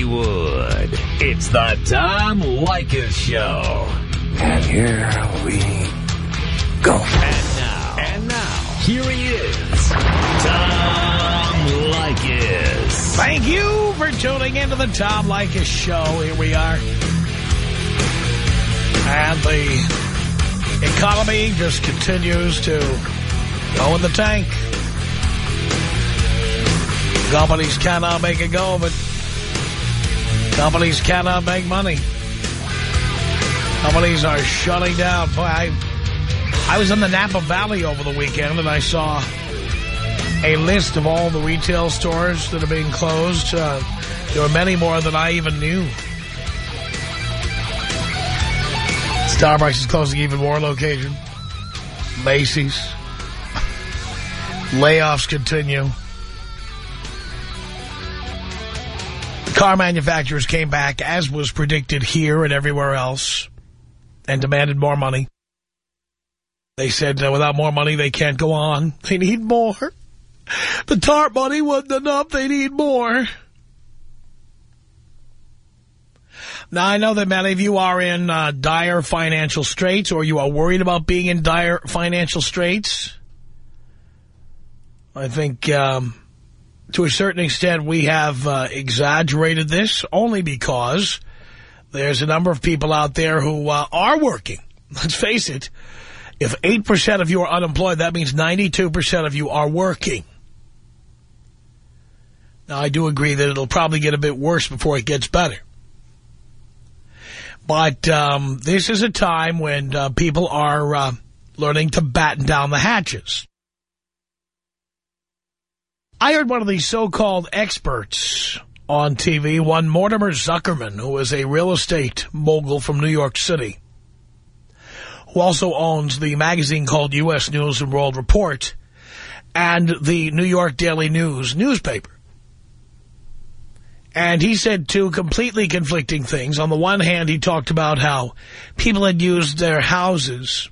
Hollywood. It's the Tom Leykis Show. And here we go. And now. And now. Here he is. Tom Leykis. Thank you for tuning into the Tom Leykis Show. Here we are. And the economy just continues to go in the tank. Companies cannot make a go of it. Companies cannot make money. Companies are shutting down. Boy, I, I was in the Napa Valley over the weekend and I saw a list of all the retail stores that are being closed. Uh, there were many more than I even knew. Starbucks is closing even more locations. Macy's. Layoffs continue. Car manufacturers came back, as was predicted here and everywhere else, and demanded more money. They said uh, without more money, they can't go on. They need more. The TARP money wasn't enough. They need more. Now, I know that many of you are in uh, dire financial straits or you are worried about being in dire financial straits. I think... Um, to a certain extent, we have uh, exaggerated this only because there's a number of people out there who uh, are working. Let's face it, if 8% of you are unemployed, that means 92% of you are working. Now, I do agree that it'll probably get a bit worse before it gets better. But um, this is a time when uh, people are uh, learning to batten down the hatches. I heard one of these so-called experts on TV, one Mortimer Zuckerman, who is a real estate mogul from New York City, who also owns the magazine called U.S. News and World Report and the New York Daily News newspaper. And he said two completely conflicting things. On the one hand, he talked about how people had used their houses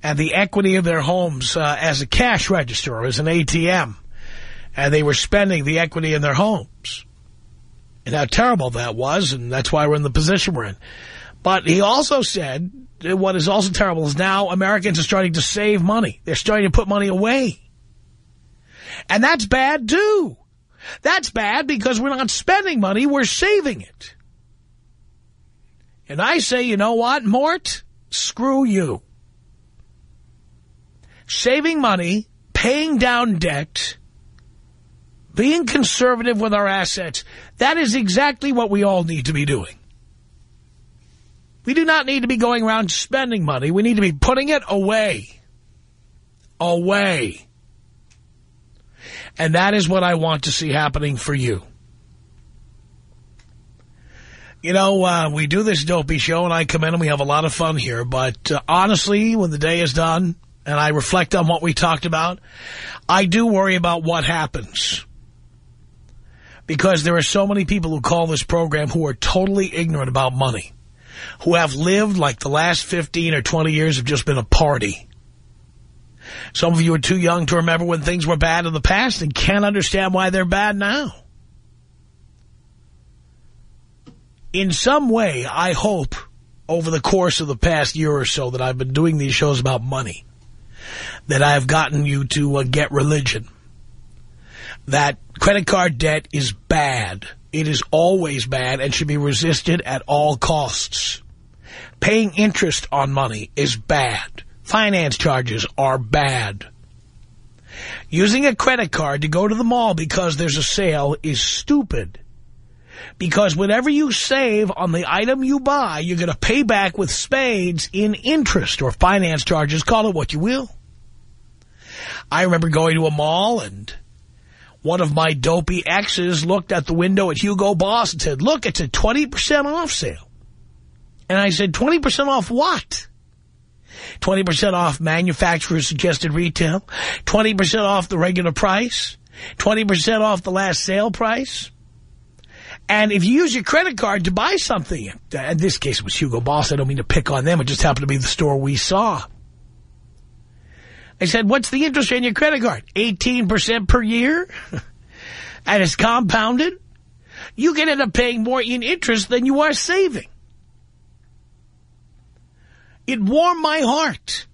and the equity of their homes uh, as a cash register or as an ATM and they were spending the equity in their homes. And how terrible that was, and that's why we're in the position we're in. But he also said what is also terrible is now Americans are starting to save money. They're starting to put money away. And that's bad, too. That's bad because we're not spending money, we're saving it. And I say, you know what, Mort? Screw you. Saving money, paying down debt being conservative with our assets, that is exactly what we all need to be doing. We do not need to be going around spending money. We need to be putting it away. Away. And that is what I want to see happening for you. You know, uh, we do this dopey show, and I come in and we have a lot of fun here. But uh, honestly, when the day is done, and I reflect on what we talked about, I do worry about what happens because there are so many people who call this program who are totally ignorant about money, who have lived like the last 15 or 20 years have just been a party. Some of you are too young to remember when things were bad in the past and can't understand why they're bad now. In some way, I hope over the course of the past year or so that I've been doing these shows about money, that I have gotten you to uh, get religion that credit card debt is bad. It is always bad and should be resisted at all costs. Paying interest on money is bad. Finance charges are bad. Using a credit card to go to the mall because there's a sale is stupid. Because whatever you save on the item you buy, you're going to pay back with spades in interest or finance charges. Call it what you will. I remember going to a mall and one of my dopey exes looked at the window at Hugo Boss and said, look, it's a 20% off sale. And I said, 20% off what? 20% off manufacturer's suggested retail, 20% off the regular price, 20% off the last sale price. And if you use your credit card to buy something, in this case it was Hugo Boss, I don't mean to pick on them, it just happened to be the store we saw. I said, what's the interest rate on your credit card? 18% per year? and it's compounded? you can end up paying more in interest than you are saving. It warmed my heart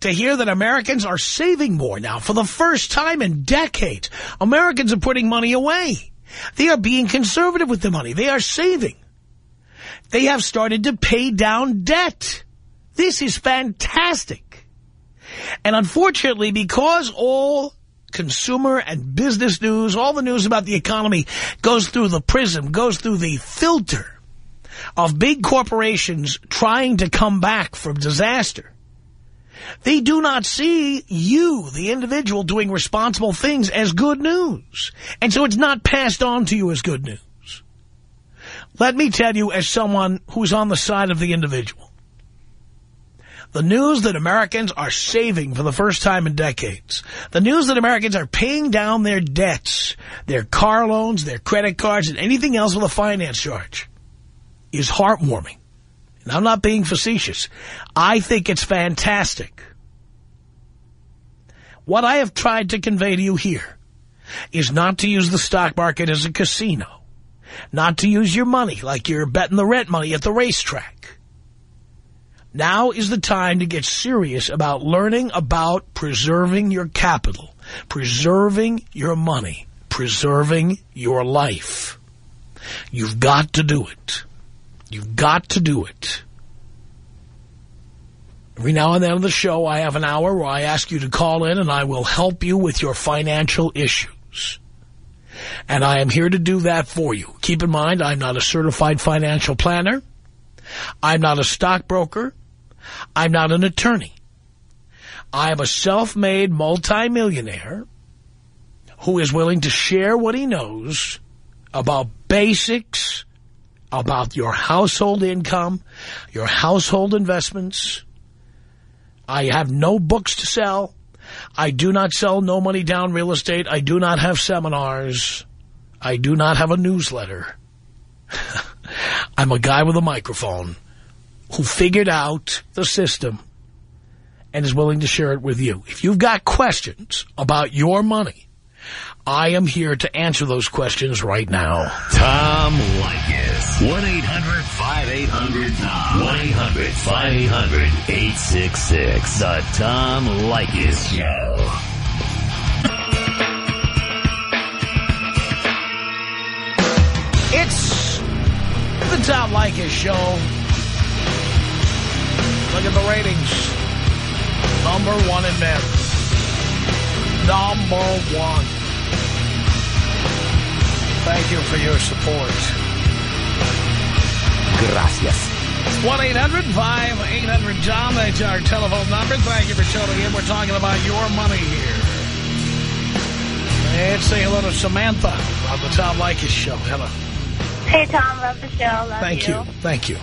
to hear that Americans are saving more now for the first time in decades. Americans are putting money away. They are being conservative with the money. They are saving. They have started to pay down debt. This is fantastic. And unfortunately, because all consumer and business news, all the news about the economy goes through the prism, goes through the filter of big corporations trying to come back from disaster. They do not see you, the individual, doing responsible things as good news. And so it's not passed on to you as good news. Let me tell you as someone who's on the side of the individual. The news that Americans are saving for the first time in decades. The news that Americans are paying down their debts, their car loans, their credit cards, and anything else with a finance charge is heartwarming. And I'm not being facetious. I think it's fantastic. What I have tried to convey to you here is not to use the stock market as a casino. Not to use your money like you're betting the rent money at the racetrack. Now is the time to get serious about learning about preserving your capital, preserving your money, preserving your life. You've got to do it. You've got to do it. Every now and then on the show, I have an hour where I ask you to call in and I will help you with your financial issues. And I am here to do that for you. Keep in mind, I'm not a certified financial planner. I'm not a stockbroker. I'm not an attorney. I am a self-made multimillionaire who is willing to share what he knows about basics, about your household income, your household investments. I have no books to sell. I do not sell no money down real estate. I do not have seminars. I do not have a newsletter. I'm a guy with a microphone who figured out the system and is willing to share it with you. If you've got questions about your money, I am here to answer those questions right now. Tom Leykis. 1-800-5800-TOM. 1-800-5800-866. The Tom Leykis Show. It's the Tom Leykis Show. Look at the ratings. Number one in men. Number one. Thank you for your support. Gracias. 1-800-5800-JOHN. That's our telephone number. Thank you for tuning in. We're talking about your money here. Let's say hello to Samantha on the Tom Leykis Show. Hello. Hey, Tom. Love the show. Love Thank you. Thank you.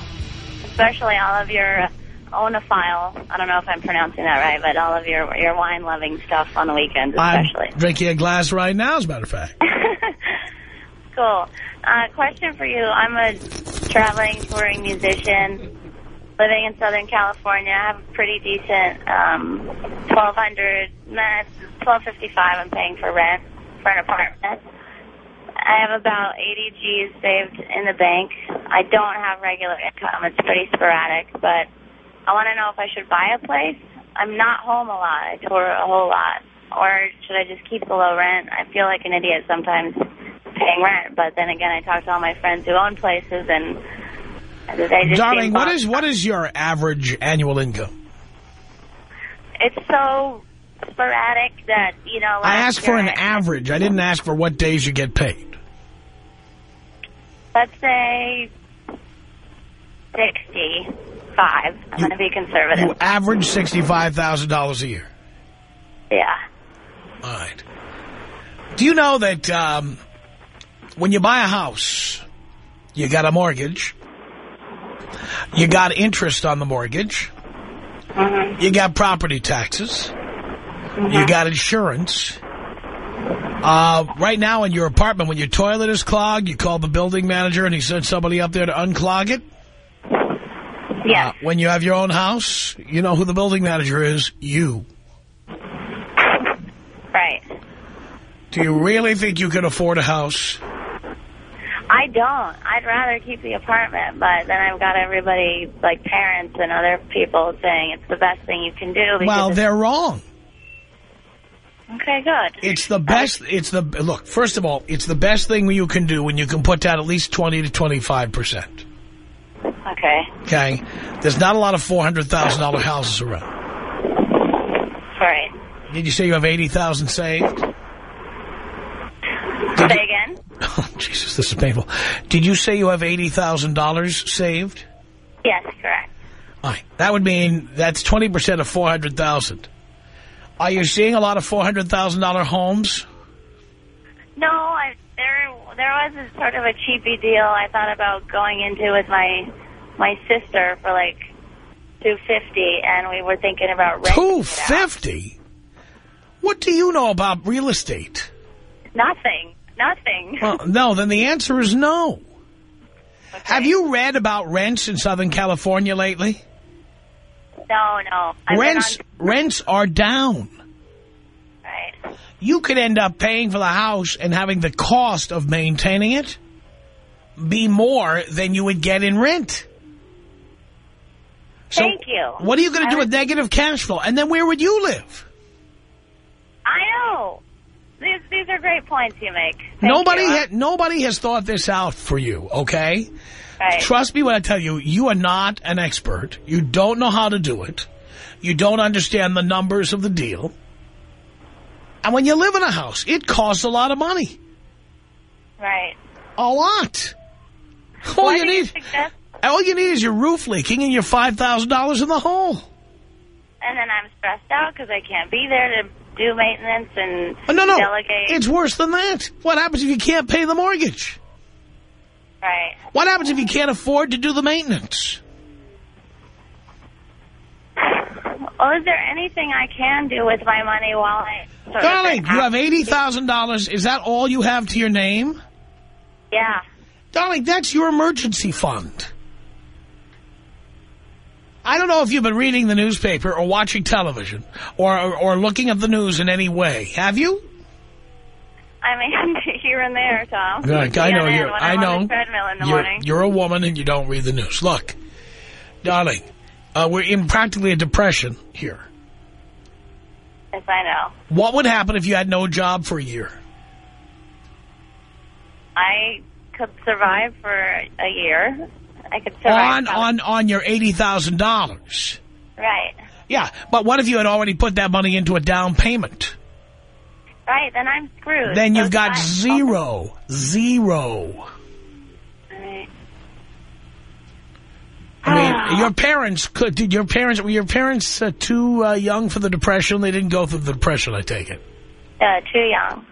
Especially all of your oenophile. I don't know if I'm pronouncing that right, but all of your your wine-loving stuff on the weekends especially. I'm drinking a glass right now, as a matter of fact. cool. Uh, question for you. I'm a traveling, touring musician living in Southern California. I have a pretty decent um, 1200 1255 I'm paying for rent for an apartment. I have about 80 G's saved in the bank. I don't have regular income. It's pretty sporadic, but I want to know if I should buy a place. I'm not home a lot. I tour a whole lot. Or should I just keep the low rent? I feel like an idiot sometimes paying rent, but then again, I talk to all my friends who own places, and they just Darling, what is what is your average annual income? It's so sporadic that, you know, I asked for an average. I didn't ask for what days you get paid. Let's say 65. I'm going to be conservative. You average $65,000 a year. yeah. All right. Do you know that um, when you buy a house, you got a mortgage, you got interest on the mortgage, Mm-hmm. you got property taxes, you got insurance. Uh, right now in your apartment, when your toilet is clogged, you call the building manager and he sends somebody up there to unclog it. Yes. Uh, when you have your own house, you know who the building manager is? You. right. Do you really think you can afford a house? I don't. I'd rather keep the apartment, but then I've got everybody, like parents and other people, saying it's the best thing you can do. Well, they're wrong. Okay, good. It's the best. It's the look. First of all, it's the best thing you can do when you can put down at least twenty to twenty-five percent. Okay. Okay, there's not a lot of four hundred thousand dollar houses around. Right. Did you say you have eighty thousand saved? Say again? Oh, Jesus, this is painful. Did you say you have eighty thousand dollars saved? Yes, correct. All right, that would mean that's twenty percent of four hundred thousand. Are you seeing a lot of four hundred thousand dollar homes? No, I, there there was a sort of a cheapy deal I thought about going into with my my sister for like two fifty, and we were thinking about renting Two it out. What do you know about real estate? Nothing, nothing. Well, no, then the answer is no. Okay. Have you read about rents in Southern California lately? No, no. I've Rents rents are down. right. You could end up paying for the house and having the cost of maintaining it be more than you would get in rent. So Thank you. What are you going to do with negative cash flow? And then where would you live? I know. These these are great points you make. Thank nobody you. ha nobody has thought this out for you, okay? Right. Trust me when I tell you, you are not an expert. You don't know how to do it. You don't understand the numbers of the deal. And when you live in a house, it costs a lot of money. Right. A lot. All you need? All you need is your roof leaking and your $5,000 in the hole. And then I'm stressed out because I can't be there to do maintenance and Oh, no, no. delegate. It's worse than that. What happens if you can't pay the mortgage? right. What happens if you can't afford to do the maintenance? Well, is there anything I can do with my money while I... Darling, you have $80,000. Is that all you have to your name? Yeah. Darling, that's your emergency fund. I don't know if you've been reading the newspaper or watching television or, or, or looking at the news in any way. Have you? I mean, here and there, Tom. Like, I know you're. I know. On the treadmill in the you're, you're a woman and you don't read the news. Look, darling, uh, we're in practically a depression here. Yes, I know. What would happen if you had no job for a year? I could survive for a year. I could survive. On on on your eighty thousand dollars. Right. Yeah, but what if you had already put that money into a down payment? Right, then I'm screwed. Then you've got zero, zero. Right. I mean, your parents could. Did your parents were your parents uh, too uh, young for the depression? They didn't go through the depression. I take it. Uh, too young.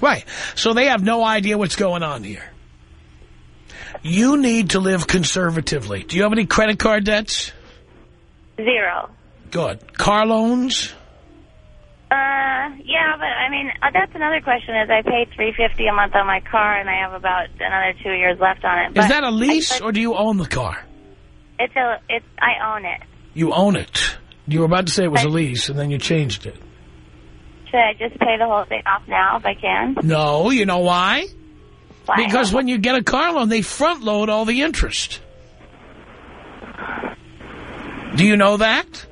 Right. So they have no idea what's going on here. You need to live conservatively. Do you have any credit card debts? Zero. Good. Car loans? Uh, yeah, but I mean, uh, that's another question. Is I pay three fifty a month on my car, and I have about another two years left on it. Is But that a lease I- or do you own the car? It's a. It's. I own it. You own it. You were about to say it was a lease and then you changed it. Should I just pay the whole thing off now if I can? No, you know why? Why? Because when you get a car loan, they front load all the interest. Do you know that?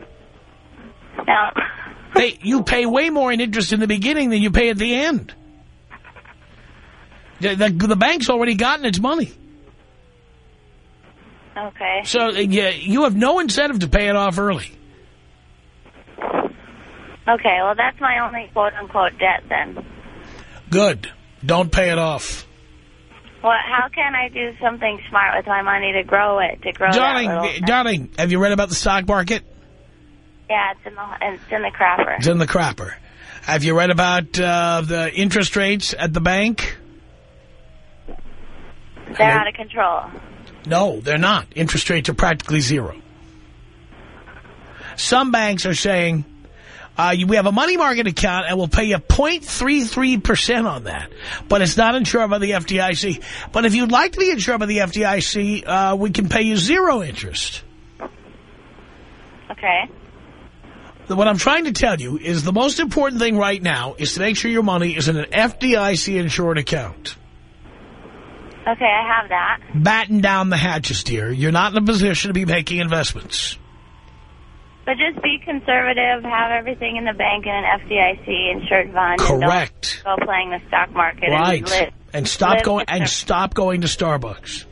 no. They, you pay way more in interest in the beginning than you pay at the end. The, the, the bank's already gotten its money. okay. So yeah, you have no incentive to pay it off early. Okay. Well, that's my only quote unquote debt then. Good. Don't pay it off. Well, how can I do something smart with my money to grow it? To grow Darling, little. darling, have you read about the stock market? yeah, it's in the it's in the crapper. It's in the crapper. Have you read about uh, the interest rates at the bank? They're out of control. No, they're not. Interest rates are practically zero. Some banks are saying, uh, you- we have a money market account and we'll pay you 0.33% on that. But it's not insured by the FDIC. But if you'd like to be insured by the FDIC, uh, we can pay you zero interest. Okay. What I'm trying to tell you is the most important thing right now is to make sure your money is in an FDIC insured account. Okay, I have that. Batten down the hatches, dear. You're not in a position to be making investments. But just be conservative, have everything in the bank in an FDIC insured fund. Correct. And don't go playing the stock market. Right. And, live, and stop going and stop going to Starbucks.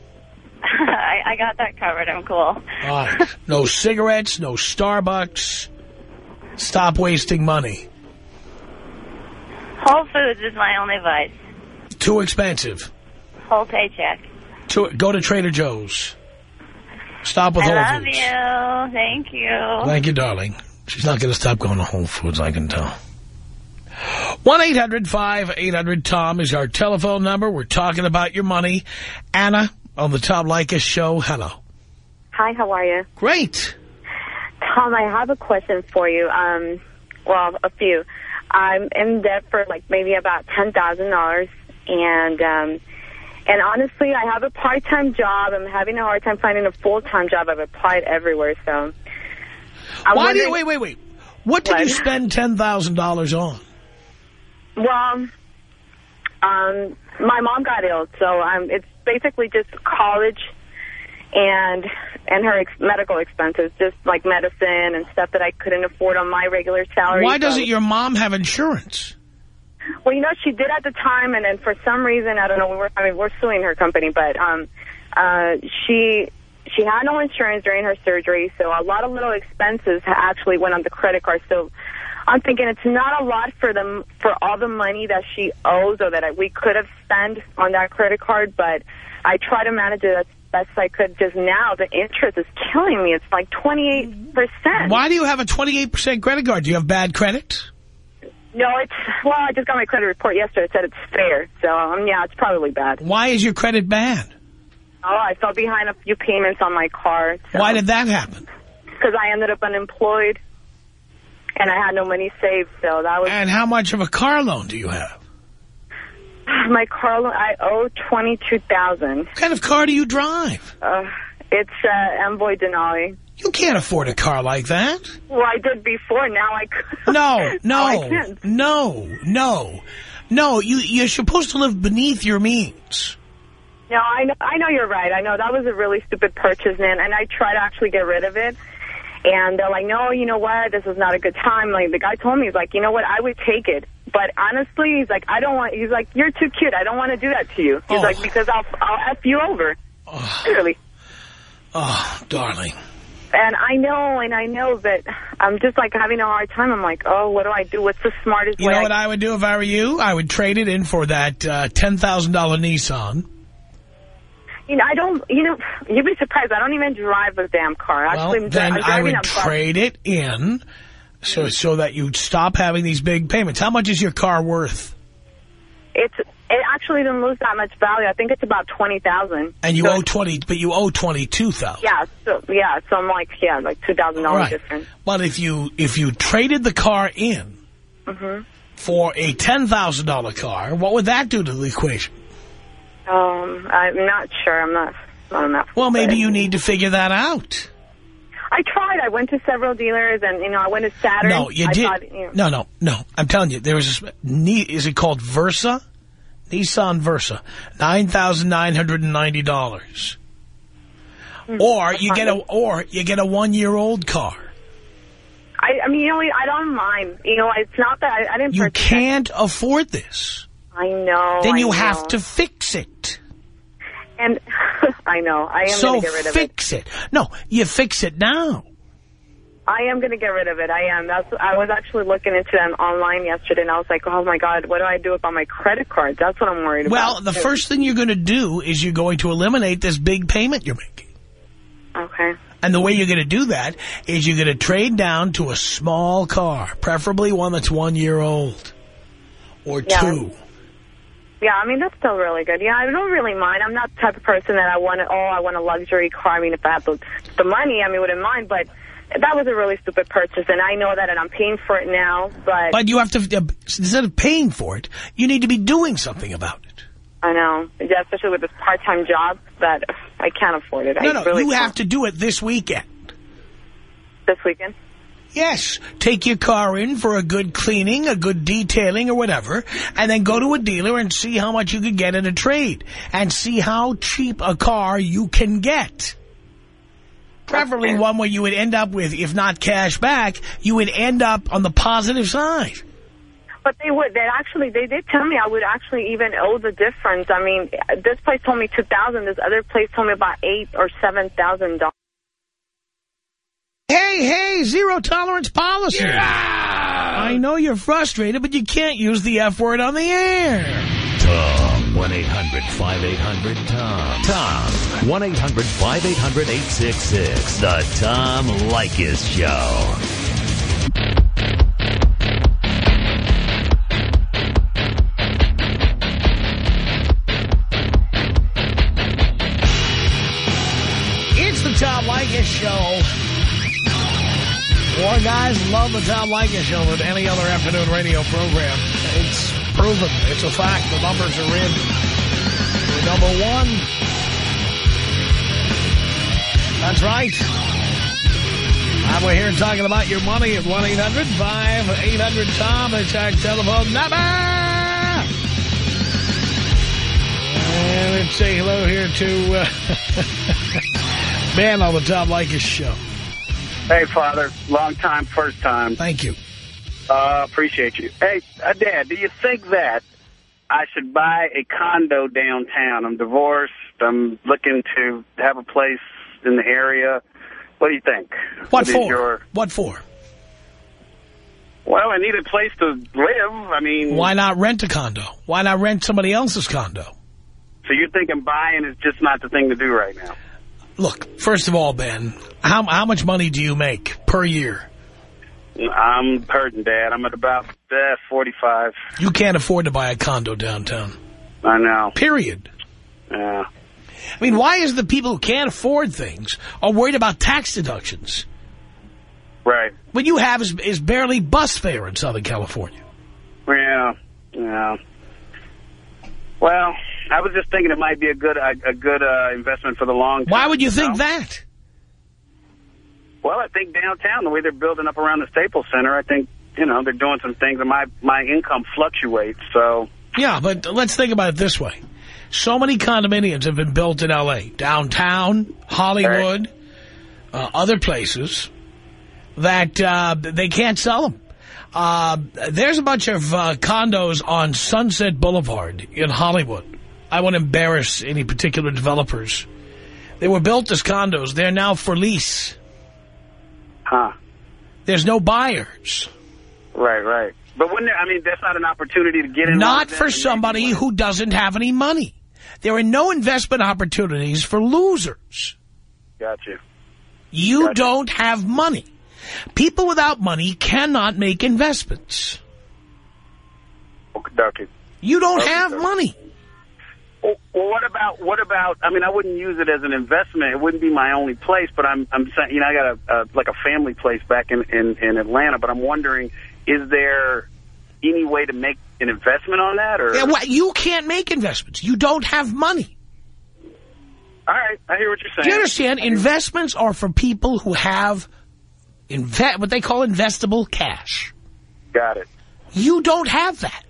I, I got that covered. I'm cool. All right. No cigarettes, no Starbucks. Stop wasting money. Whole Foods is my only vice. Too expensive. Whole paycheck. To, go to Trader Joe's. Stop with I Whole love you. Thank you. Thank you, darling. She's not going to stop going to Whole Foods, I can tell. 1-800-5800-TOM is our telephone number. We're talking about your money. Anna on the Tom Leykis show. Hello. Hi, how are you? Great. Tom, I have a question for you. Um, well, a few. I'm in debt for like maybe about $10,000 and um, and honestly, I have a part-time job. I'm having a hard time finding a full-time job. I've applied everywhere, so. I'm Why do you, wait, wait, wait. What did What? you spend $10,000 on? Well, um, my mom got ill, so um, it's basically just college and and her ex medical expenses, just like medicine and stuff that I couldn't afford on my regular salary. Why doesn't your mom have insurance? Well, you know, she did at the time, and then for some reason, I don't know. We were, I mean, we're suing her company, but um, uh, she she had no insurance during her surgery, so a lot of little expenses actually went on the credit card. So I'm thinking it's not a lot for them for all the money that she owes or that we could have spent on that credit card, but I try to manage it as best I could. Just now, the interest is killing me. It's like 28 percent. Why do you have a 28% credit card? Do you have bad credit? No, it's well. I just got my credit report yesterday. It said it's fair, so um, yeah, it's probably bad. Why is your credit bad? Oh, I fell behind a few payments on my car. So, Why did that happen? Because I ended up unemployed, and I had no money saved. So that was And how much of a car loan do you have? my car. loan- I owe twenty two thousand. What kind of car do you drive? Uh, it's uh, Envoy Denali. You can't afford a car like that. Well, I did before. Now I could. No, no, no, no, no. You, you're supposed to live beneath your means. No, I know. I know you're right. I know that was a really stupid purchase, man. And I tried to actually get rid of it. And they're like, no, you know what? This is not a good time. Like the guy told me, he's like, you know what? I would take it. But honestly, he's like, I don't want. He's like, you're too cute. I don't want to do that to you. He's Oh. like, because I'll I'll f you over. Oh. Really. Oh, darling. And I know, and I know that I'm just like having a hard time. I'm like, oh, what do I do? What's the smartest You way? know I what I would do if I were you? I would trade it in for that uh, $10,000 Nissan. You know, I don't, you know, you'd be surprised. I don't even drive a damn car. Actually, Well, then I'm I would trade it in so so that you'd stop having these big payments. How much is your car worth? It's, it actually didn't lose that much value. I think it's about 20000 And you so, owe 20, but you owe 22,000. Yeah, so, yeah, so I'm like, yeah, like $2,000 Right. difference. But if you if you traded the car in Mm-hmm. for a $10,000 car, what would that do to the equation? Um, I'm not sure. I'm not, not enough. Well, maybe you need to figure that out. I tried. I went to several dealers, and, you know, I went to Saturn. No, you I did. Thought, you know, No, no, no. I'm telling you, there was Ne- is it called Versa? Nissan Versa, $9,990. Hmm. Or you get a or you get a one-year-old car. I, I mean, you know, I don't mind. You know, it's not that I, I didn't You can't afford this. I know. Then you know. have to fix it. And I know. I am So going to get rid of it. fix it. No, you fix it now. I am going to get rid of it. I am. That's. I was actually looking into them online yesterday, and I was like, oh, my God, what do I do about my credit card? That's what I'm worried Well, about. Well, the first thing you're going to do is you're going to eliminate this big payment you're making. Okay. And the way you're going to do that is you're going to trade down to a small car, preferably one that's one year old or Yeah. two. Yeah, I mean, that's still really good. Yeah, I don't really mind. I'm not the type of person that I want to, oh, I want a luxury car. I mean, if I have the, the money, I mean, wouldn't mind. But that was a really stupid purchase, and I know that, and I'm paying for it now. But, But you have to, uh, instead of paying for it, you need to be doing something about it. I know, yeah, especially with this part-time job, that I can't afford it. No, I no, really you can't. have to do it this weekend. This weekend? Yes, take your car in for a good cleaning, a good detailing or whatever, and then go to a dealer and see how much you could get in a trade and see how cheap a car you can get. Preferably one where you would end up with, if not cash back, you would end up on the positive side. But they would. They actually, they did tell me I would actually even owe the difference. I mean, this place told me two thousand. This other place told me about eight or seven thousand dollars. Hey, hey, zero tolerance policy. I know you're frustrated, but you can't use the F word on the air. Tom. 1-800-5800-TOM. Tom. 1-800-5800-866. The Tom Leykis Show. It's the Tom Leykis Show. More guys love the Tom Leykis Show than any other afternoon radio program. It's proven. It's a fact. The numbers are in. We're number one. That's right. And we're here talking about your money at 1-800-5800-TOM. It's our telephone number. And let's say hello here to uh, Ben on the Tom Leykis Show. Hey, Father. Long time, first time. Thank you. Uh, appreciate you. Hey, uh, Dad, do you think that I should buy a condo downtown? I'm divorced. I'm looking to have a place in the area. What do you think? What is for? your- What for? well, I need a place to live. I mean, Why not rent a condo? Why not rent somebody else's condo? so you're thinking buying is just not the thing to do right now? Look, first of all, Ben, how how much money do you make per year? I'm hurting, Dad. I'm at about uh, 45. You can't afford to buy a condo downtown. I know. Period. Yeah. I mean, why is the people who can't afford things are worried about tax deductions? Right. What you have is, is barely bus fare in Southern California. Yeah. Yeah. Well, I was just thinking it might be a good a, a good uh, investment for the long term. Why would you think know? that? Well, I think downtown, the way they're building up around the Staples Center, I think, you know, they're doing some things, and my, my income fluctuates, so... Yeah, but let's think about it this way. So many condominiums have been built in L.A. Downtown, Hollywood, uh, other places, that uh, they can't sell them. Uh, there's a bunch of uh, condos on Sunset Boulevard in Hollywood. I won't embarrass any particular developers. They were built as condos. They're now for lease. Huh. There's no buyers. Right, right. But wouldn't there, I mean, that's not an opportunity to get in... Not for somebody who doesn't have any money. There are no investment opportunities for losers. Gotcha. You Gotcha. don't have money. People without money cannot make investments. Okay. You don't Okay, have sir. money. Well, what about, what about, I mean, I wouldn't use it as an investment. It wouldn't be my only place, but I'm, I'm saying, you know, I got a, a like a family place back in, in, in Atlanta, but I'm wondering, is there any way to make an investment on that, or? Yeah, well, you can't make investments. You don't have money. All right, I hear what you're saying. Do you understand? Investments are for people who have invest what they call investable cash. Got it. You don't have that.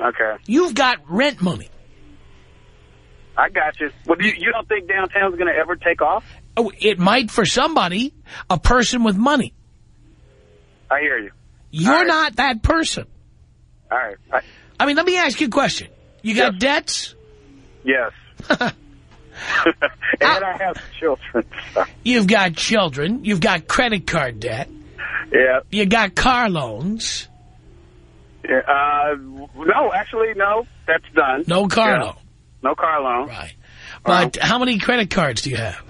Okay. You've got rent money. I got you. Well, do you, you don't think downtown's going to ever take off? Oh, it might for somebody, a person with money. I hear you. You're right. not that person. All right. I, I mean, let me ask you a question. You got Yes. debts? yes. and I have children. So. You've got children. You've got credit card debt. Yeah. You got car loans. yeah. Uh, no, actually, no. That's done. No car Yeah. loan. No car loan. Right. But how many credit cards do you have?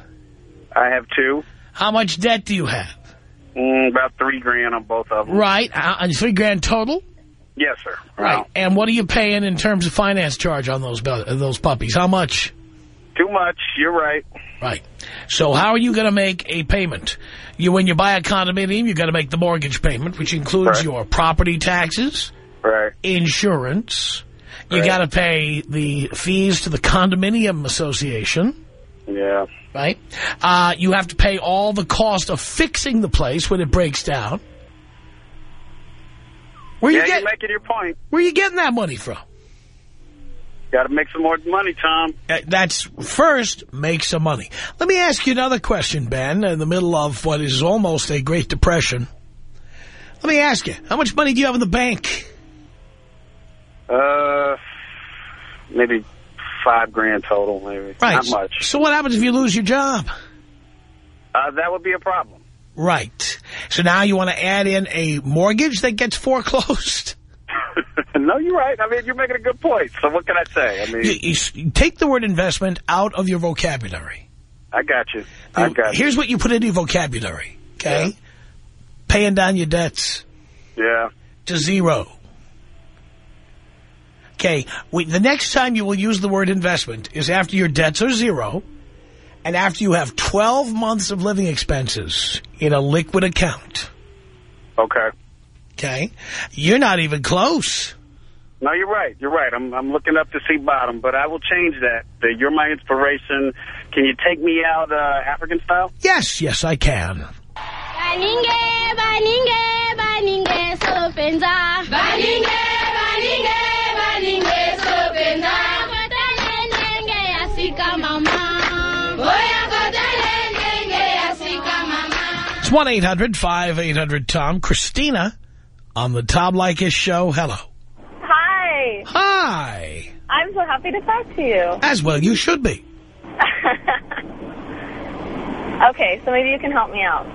I have two. How much debt do you have? Mm, about three grand on both of them. Right. Uh, three grand total? Yes, sir. Right. Wow. And what are you paying in terms of finance charge on those those puppies? How much? Too much. You're right. Right. So how are you going to make a payment? You When you buy a condominium, you got to make the mortgage payment, which includes Right. your property taxes, Right. insurance. You Right. got to pay the fees to the condominium association. Yeah. right? Uh, you have to pay all the cost of fixing the place when it breaks down. Where you get, you're making your point. where you getting that money from? Got to make some more money, Tom. Uh, That's first, make some money. Let me ask you another question, Ben, in the middle of what is almost a Great Depression. Let me ask you, how much money do you have in the bank? Uh, maybe five grand total, maybe. Right. Not much. So what happens if you lose your job? Uh, that would be a problem. Right. So now you want to add in a mortgage that gets foreclosed? no, you're right. I mean, you're making a good point. So what can I say? I mean, You, you take the word investment out of your vocabulary. I got you. I got you. Here's what you put into your vocabulary, okay? Yeah. Paying down your debts Yeah. to zero. Okay, the next time you will use the word investment is after your debts are zero and after you have 12 months of living expenses in a liquid account, Okay. okay? You're not even close. No, you're right. You're right. I'm I'm looking up to see bottom, but I will change that. That you're my inspiration. Can you take me out uh, African style? Yes, yes, I can. Baninge, baninge, baninge, sopenza. Baninge, baninge, baninge, sopenza. Kotale nenge yasika mama. Oya kotale nenge yasika mama. It's 1-800-5800-TOM. Christina on the Tom Leykis Show. Hello. Hi. Hi. I'm so happy to talk to you. As well you should be. okay, so maybe you can help me out.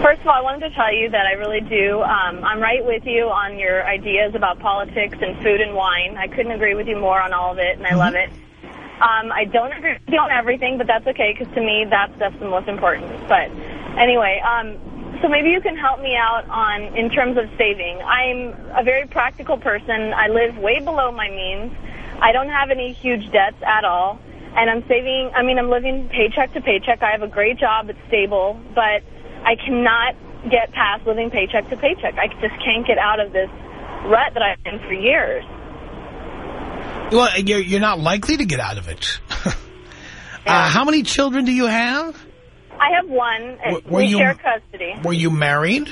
First of all, I wanted to tell you that I really do. Um, I'm right with you on your ideas about politics and food and wine. I couldn't agree with you more on all of it, and I love it. Um, I don't agree with you on everything, but that's okay because to me, that's that's the most important. But anyway, um, so maybe you can help me out on in terms of saving. I'm a very practical person. I live way below my means. I don't have any huge debts at all, and I'm saving. I mean, I'm living paycheck to paycheck. I have a great job. It's stable, but I cannot get past living paycheck to paycheck. I just can't get out of this rut that I've been for years. Well, you're, you're not likely to get out of it. uh, how many children do you have? I have one, and Were- were we you- share custody. Were you married?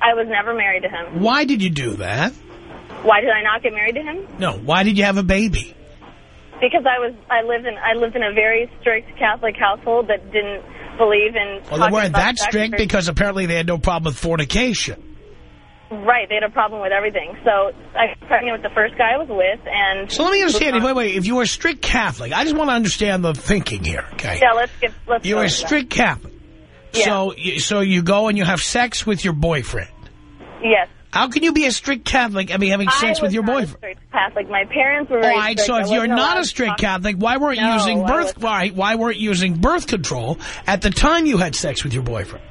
I was never married to him. Why did you do that? Why did I not get married to him? No, why did you have a baby? Because I was I lived in I lived in a very strict Catholic household that didn't believe in. Well, they weren't that strict because apparently they had no problem with fornication. right, they had a problem with everything. So I got pregnant with the first guy I was with, and So let me understand, wait, wait, if you were a strict Catholic, I just want to understand the thinking here, okay? Yeah, let's get let's. A that. strict Catholic. Yeah. So, so you go and you have sex with your boyfriend. Yes. How can you be a strict Catholic and be having sex with your not a boyfriend? strict Catholic. My parents were All right, strict. so if you're wasn't a strict Catholic, why weren't you No, using birth? Why, why weren't using birth control at the time you had sex with your boyfriend?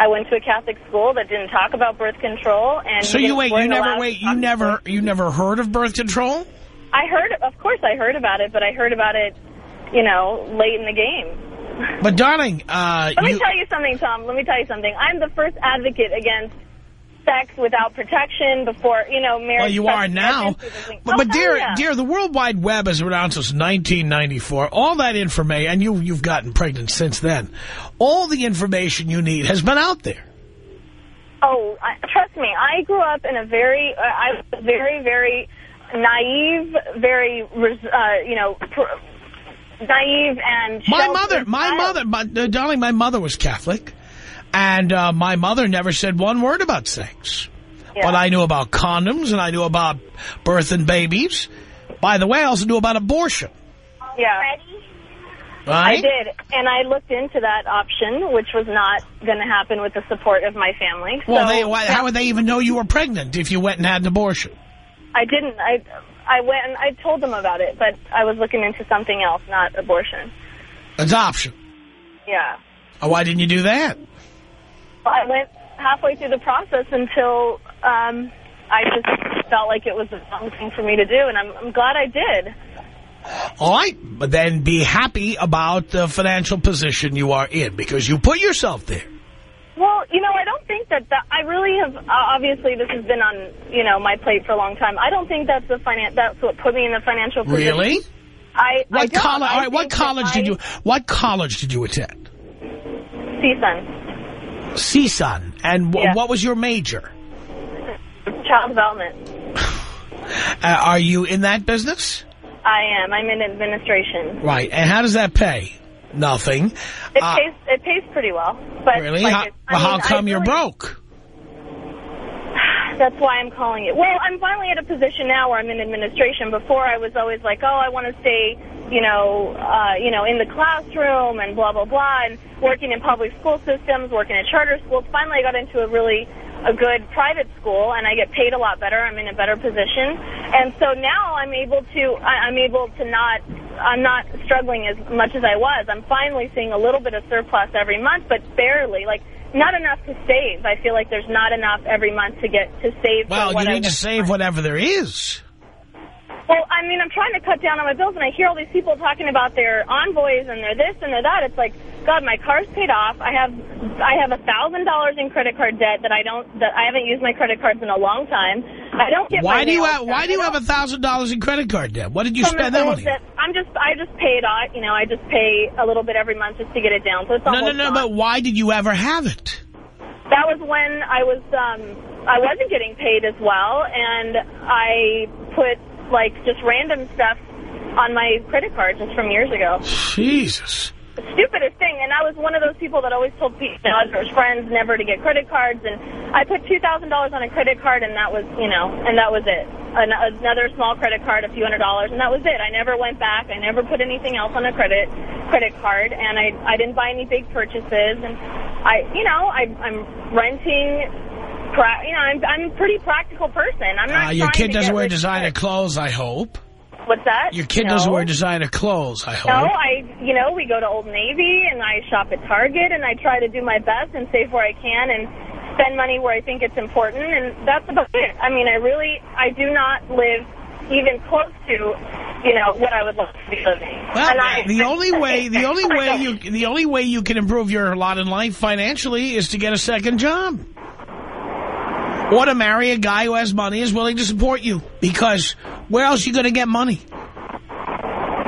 I went to a Catholic school that didn't talk about birth control, and So you wait, you never wait, you never, you never heard of birth control? I heard, of course, I heard about it, but I heard about it, you know, late in the game. But darling, uh, Let me you, tell you something, Tom. Let me tell you something. I'm the first advocate against sex without protection before, you know, marriage. well, you are now. But, Oh, but dear, yeah. dear, the World Wide Web has been around since 1994. All that information, and you, you've gotten pregnant since then. All the information you need has been out there. Oh, I, trust me. I grew up in a very, uh, I was very, very naive, very, res- uh, you know, pr- naive and My mother, my child. mother, my, uh, darling, my mother was Catholic, and uh, my mother never said one word about sex. Yeah. But I knew about condoms, and I knew about birth and babies. By the way, I also knew about abortion. Yeah. Right? I did, and I looked into that option, which was not going to happen with the support of my family. Well, so, they, why, how would they even know you were pregnant if you went and had an abortion? I didn't. I I went and I told them about it, but I was looking into something else, not abortion. Adoption. Yeah. Uh, Why didn't you do that? I went halfway through the process until um, I just felt like it was the wrong thing for me to do, and I'm, I'm glad I did. All right, but then be happy about the financial position you are in because you put yourself there. Well, you know, I don't think that that I really have. Obviously, this has been on you know my plate for a long time. I don't think that's the finan- That's what put me in the financial position. Really? I, I What don't. college? All right, what college did I- you? What college did you attend? CSUN, CSUN. And Yeah. what was your major? child development. Uh, are you in that business? I am. I'm in administration. Right. And how does that pay? Nothing. It Uh, pays. It pays pretty well. But Really? like, how it's- I well, how mean, I come you're really- broke? That's why I'm calling it. Well, I'm finally at a position now where I'm in administration. Before, I was always like, oh, I want to stay, you know, uh, you know, in the classroom and blah blah blah, and working in public school systems, working at charter schools. Finally, I got into a really a good private school, and I get paid a lot better. I'm in a better position, and so now I'm able to. I, I'm able to not. I'm not struggling as much as I was. I'm finally seeing a little bit of surplus every month, but barely. Like not enough to save. I feel like there's not enough every month to get to save. Well, you need to save whatever there is. Well, I mean, I'm trying to cut down on my bills, and I hear all these people talking about their envoys and their this and their that. It's like, God, my car's paid off. I have, I have a thousand dollars in credit card debt that I don't, that I haven't used my credit cards in a long time. I don't get. Why do you have. Why do you have a thousand dollars in credit card debt? What did you spend that money? that- I'm just, I just pay it off. You know, I just pay a little bit every month just to get it down. So it's No, no, no. gone. But why did you ever have it? that was when I was um I wasn't getting paid as well and I put like just random stuff on my credit card just from years ago. Jesus. The stupidest thing and I was one of those people that always told people you know, his friends never to get credit cards and I put $2,000 on a credit card and that was, you know, and that was it. An another small credit card, a few hundred dollars, and that was it. I never went back. I never put anything else on a credit credit card, and I I didn't buy any big purchases. And I, you know, I, I'm renting. Pra you know, I'm I'm a pretty practical person. I'm not. Uh, your kid doesn't wear designer clothes, I hope. What's that? Your kid no. doesn't wear designer clothes, I hope. No, I, you know, we go to Old Navy and I shop at Target and I try to do my best and save where I can and spend money where I think it's important and that's about it. I mean, I really, I do not live even close to, you know, what I would love to be living. Well, and I, the only way the only way you the only way you can improve your lot in life financially is to get a second job. Or to marry a guy who has money is willing to support you. Because where else are you going to get money?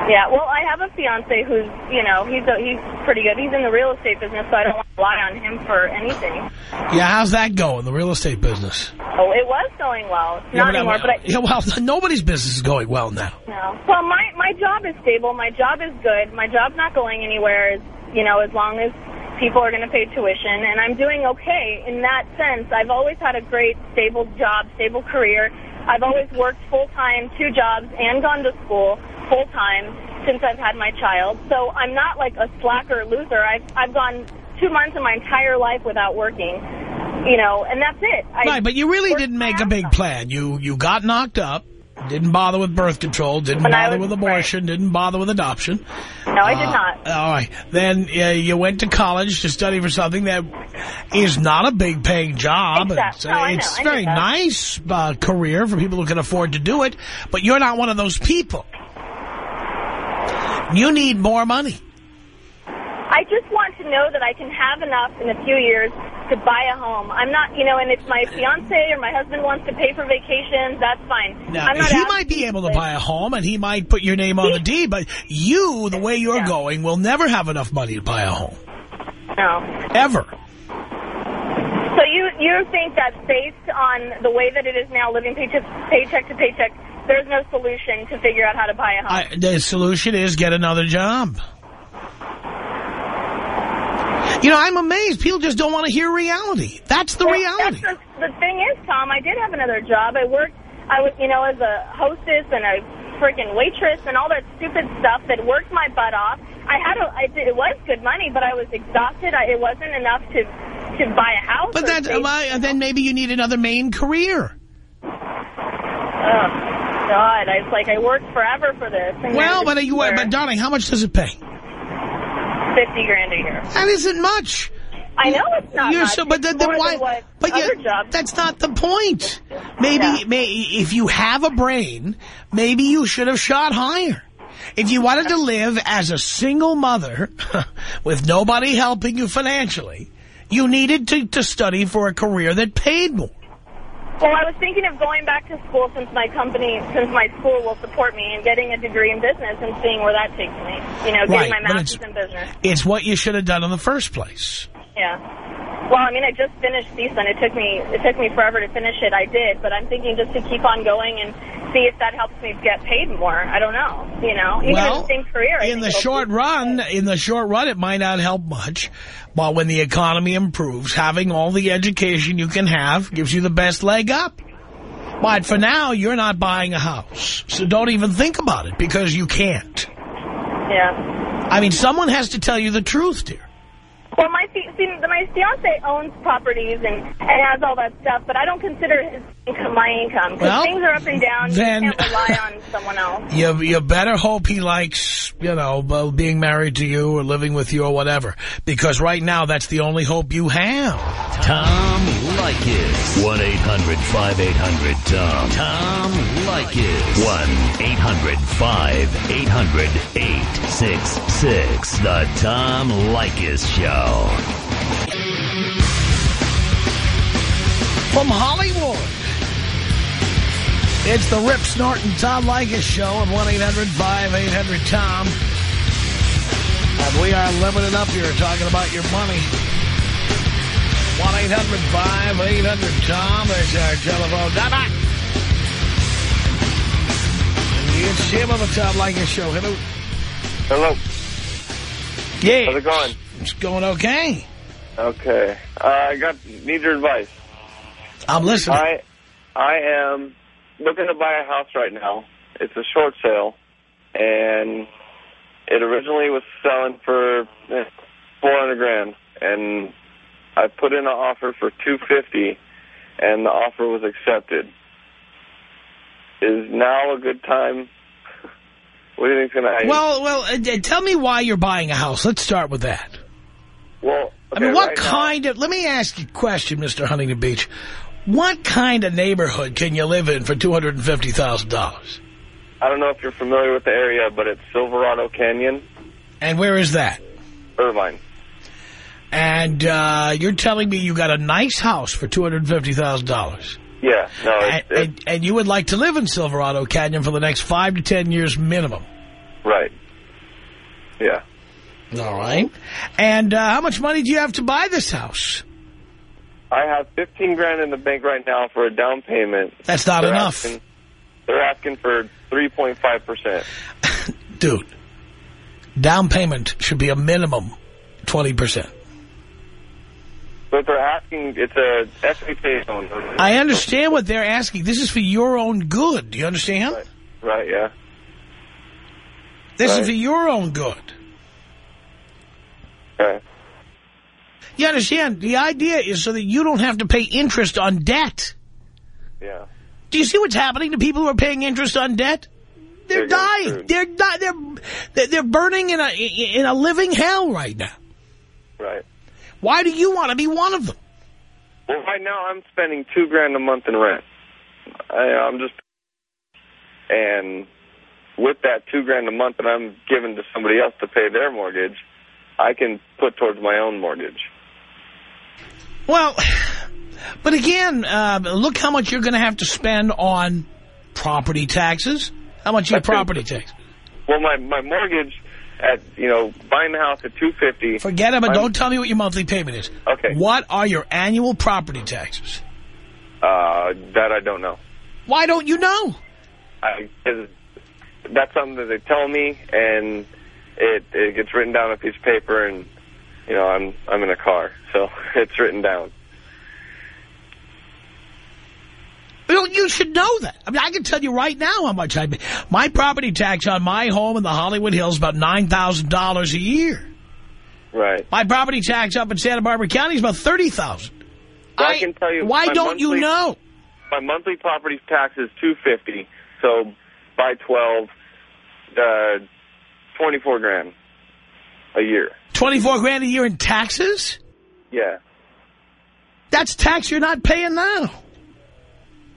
Yeah, well, I have a fiance who's, you know, he's a, he's pretty good. He's in the real estate business, so I don't want to rely on him for anything. Yeah, how's that going, the real estate business? Oh, it was going well. It's Yeah, not but, anymore, but I, yeah, well, nobody's business is going well now. No. Well, my my job is stable. My job is good. My job's not going anywhere. You know, as long as people are going to pay tuition, and I'm doing okay in that sense. I've always had a great, stable job, stable career. I've always worked full time, two jobs, and gone to school full time since I've had my child. So I'm not like a slacker loser. I've I've gone two months of my entire life without working. You know, and that's it. I Right, but you really didn't make a big plan. You you got knocked up, didn't bother with birth control, didn't When bother with abortion, didn't bother with adoption. No, I did Uh, not. All right. Then uh, you went to college to study for something that is not a big paying job. Exact- It's, no, it's know very nice uh, career for people who can afford to do it, but you're not one of those people. You need more money. I just want to know that I can have enough in a few years to buy a home. I'm not, you know, and if my fiance or my husband wants to pay for vacations, that's fine. Now, I'm not he might be able to buy a home and he might put your name on the deed, but you, the way you're Yeah. going, will never have enough money to buy a home. No. Ever. So you you think that based on the way that it is now, living paycheck paycheck to paycheck, there's no solution to figure out how to buy a home. I, the solution is get another job. You know, I'm amazed. People just don't want to hear reality. That's the Well, reality. That's the, the thing is, Tom, I did have another job. I worked, I was, you know, as a hostess and a freaking waitress and all that stupid stuff that worked my butt off. I had a, I it was good money, but I was exhausted. I, it wasn't enough to to buy a house. But that, uh, then maybe you need another main career. Oh, God, I, it's like I worked forever for this. Well, but, you, but darling, how much does it pay? 50 grand a year. That isn't much. I know it's not You're much. so, but then, why? But you, that's not the point. Maybe, Yeah. may, if you have a brain, maybe you should have shot higher. If you wanted to live as a single mother with nobody helping you financially, you needed to, to study for a career that paid more. Well, I was thinking of going back to school since my company, since my school will support me, and getting a degree in business and seeing where that takes me. You know, Right, getting my master's in business. It's what you should have done in the first place. Yeah. Well, I mean, I just finished CSUN. It took me it took me forever to finish it. I did, but I'm thinking just to keep on going and see if that helps me get paid more. I don't know. You know, even in the same career. I in the short run, in the short run, it might not help much. But when the economy improves, having all the education you can have gives you the best leg up. But for now, you're not buying a house. So don't even think about it because you can't. Yeah. I mean, someone has to tell you the truth, dear. Well, my see, my fiance owns properties and, and has all that stuff, but I don't consider his income my income because Well, things are up and down. then- you can't rely on someone else. You, you better hope he likes, you know, uh, being married to you or living with you or whatever. Because right now, that's the only hope you have. Tom Leykis. 1-800-5800-TOM. Tom Leykis. 1-800-5800-866. The Tom Leykis Show. From Hollywood, it's the Rip Snorton Tom Leykis Show on 1-800-5800-TOM. And we are living it up here talking about your money. 1-800-5800-TOM. There's our telephone number. It's Jim on the Tom Leykis Show. Hello. Hello. Yeah. How's it going? It's going okay. Okay. Uh, I got need your advice. I'm listening. I I am looking to buy a house right now. It's a short sale, and it originally was selling for eh, 400 grand, and I put in an offer for 250, and the offer was accepted. Is now a good time? What do you think's going to happen? Well, well, uh, tell me why you're buying a house. Let's start with that. well I mean, what right now- kind of... Let me ask you a question, Mr. Huntington Beach. What kind of neighborhood can you live in for $250,000? I don't know if you're familiar with the area, but it's Silverado Canyon, And where is that? Irvine. And uh, you're telling me you got a nice house for $250,000. Yeah, no, And, it's and, and you would like to live in Silverado Canyon for the next five to ten years minimum. right. Yeah. All right. And uh, how much money do you have to buy this house? I have 15 grand in the bank right now for a down payment. That's not They're enough. Asking, they're asking for 3.5%. Dude, down payment should be a minimum 20%. But they're asking, it's a FHA loan. I understand what they're asking. This is for your own good. Do you understand? Right, right yeah. This is for your own good. Okay. You understand? The idea is so that you don't have to pay interest on debt. Yeah. Do you see what's happening to people who are paying interest on debt? They're, They're dying. They're di They're they're- they're burning in a in a living hell right now. Right. Why do you want to be one of them? Well, right now I'm spending two grand a month in rent. I, I'm just, and with that two grand a month that I'm giving to somebody else to pay their mortgage, I can put towards my own mortgage. Well, but again, uh, look how much you're going to have to spend on property taxes. How much your property tax? Well, my my mortgage at you know buying the house at two fifty. Forget it, but don't tell me what your monthly payment is. Okay. What are your annual property taxes? Uh, that I don't know. Why don't you know? I, that's something that they tell me, and it it gets written down on a piece of paper, and you know I'm I'm in a car, so it's written down. Well, you should know that. I mean, I can tell you right now how much I pay. My property tax on my home in the Hollywood Hills is about $9,000 a year. Right. My property tax up in Santa Barbara County is about $30,000. Well, I can tell you Why don't you know? My monthly property tax is two fifty, so by twelve, uh, twenty four grand a year. 24 grand a year in taxes? Yeah. That's tax you're not paying now.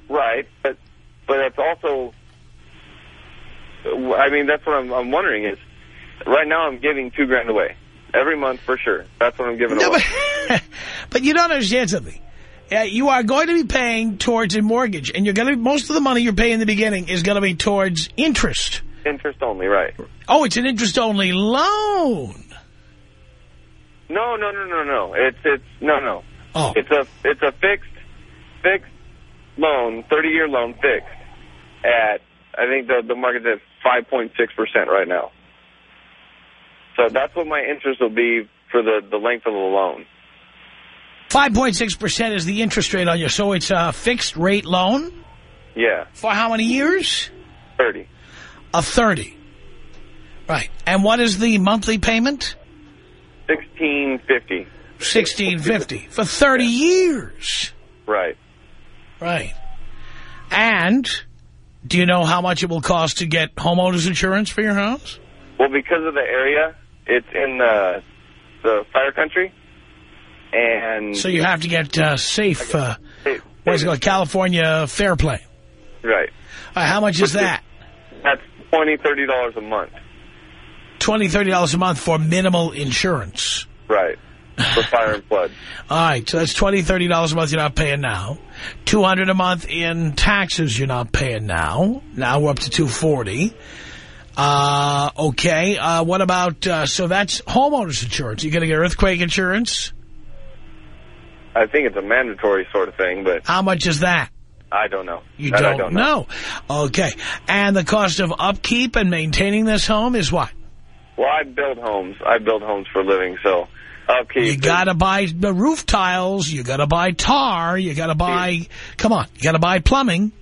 Right, but but it's also. I mean, that's what I'm, I'm wondering is, right now I'm giving two grand away every month for sure. That's what I'm giving No, away. but, but you don't understand something. uh, you are going to be paying towards a mortgage, and you're going to most of the money you're paying in the beginning is going to be towards interest. Interest only, right? Oh, it's an interest-only loan. No, no, no, no, no. It's it's no, no. Oh. It's a it's a fixed fixed loan, 30-year loan fixed at I think the the market's at 5.6% right now. So that's what my interest will be for the the length of the loan. 5.6% is the interest rate on you, so it's a fixed-rate loan Yeah, for how many years? 30. A 30. Right. And what is the monthly payment? 1650. 1650 for 30 years. Right. Right. And do you know how much it will cost to get homeowners insurance for your house? Well, because of the area, it's in the the fire country, and So you have to get uh, safe, uh, Hey, what is it called, California FAIR Plan. right. Right, how much is that? That's twenty, thirty dollars a month. $20, $30 a month for minimal insurance. Right. For fire and flood. All right, so that's $20, $30 a month you're not paying now. 200 a month in taxes you're not paying now. Now we're up to 240 Uh, okay, uh, what about, uh, so that's homeowners insurance. You going to get earthquake insurance? I think it's a mandatory sort of thing, but How much is that? I don't know. You don't, I don't know. know. Okay, and the cost of upkeep and maintaining this home is what? Well, I build homes. I build homes for a living, so upkeep. You got to buy the roof tiles, you got to buy tar, you got to buy, come on, you got to buy plumbing.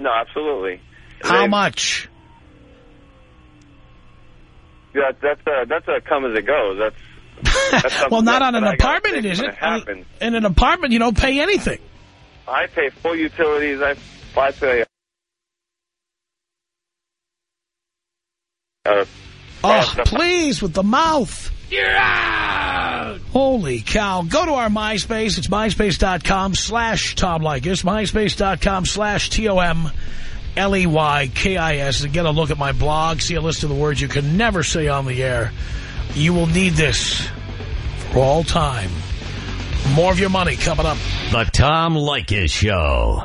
No, absolutely. How They- much? Yeah, that's a that's a come as it goes. That's, that's well, not that- on an that apartment, it isn't. It. In an apartment, you don't pay anything. I pay full utilities. I I pay. Uh, Oh, please, with the mouth. You're out! Holy cow. Go to our MySpace. It's myspace.com slash Tom Leykis. myspace.com slash T-O-M-L-E-Y-K-I-S. And get a look at my blog. See a list of the words you can never say on the air. You will need this for all time. More of your money coming up. The Tom Leykis Show.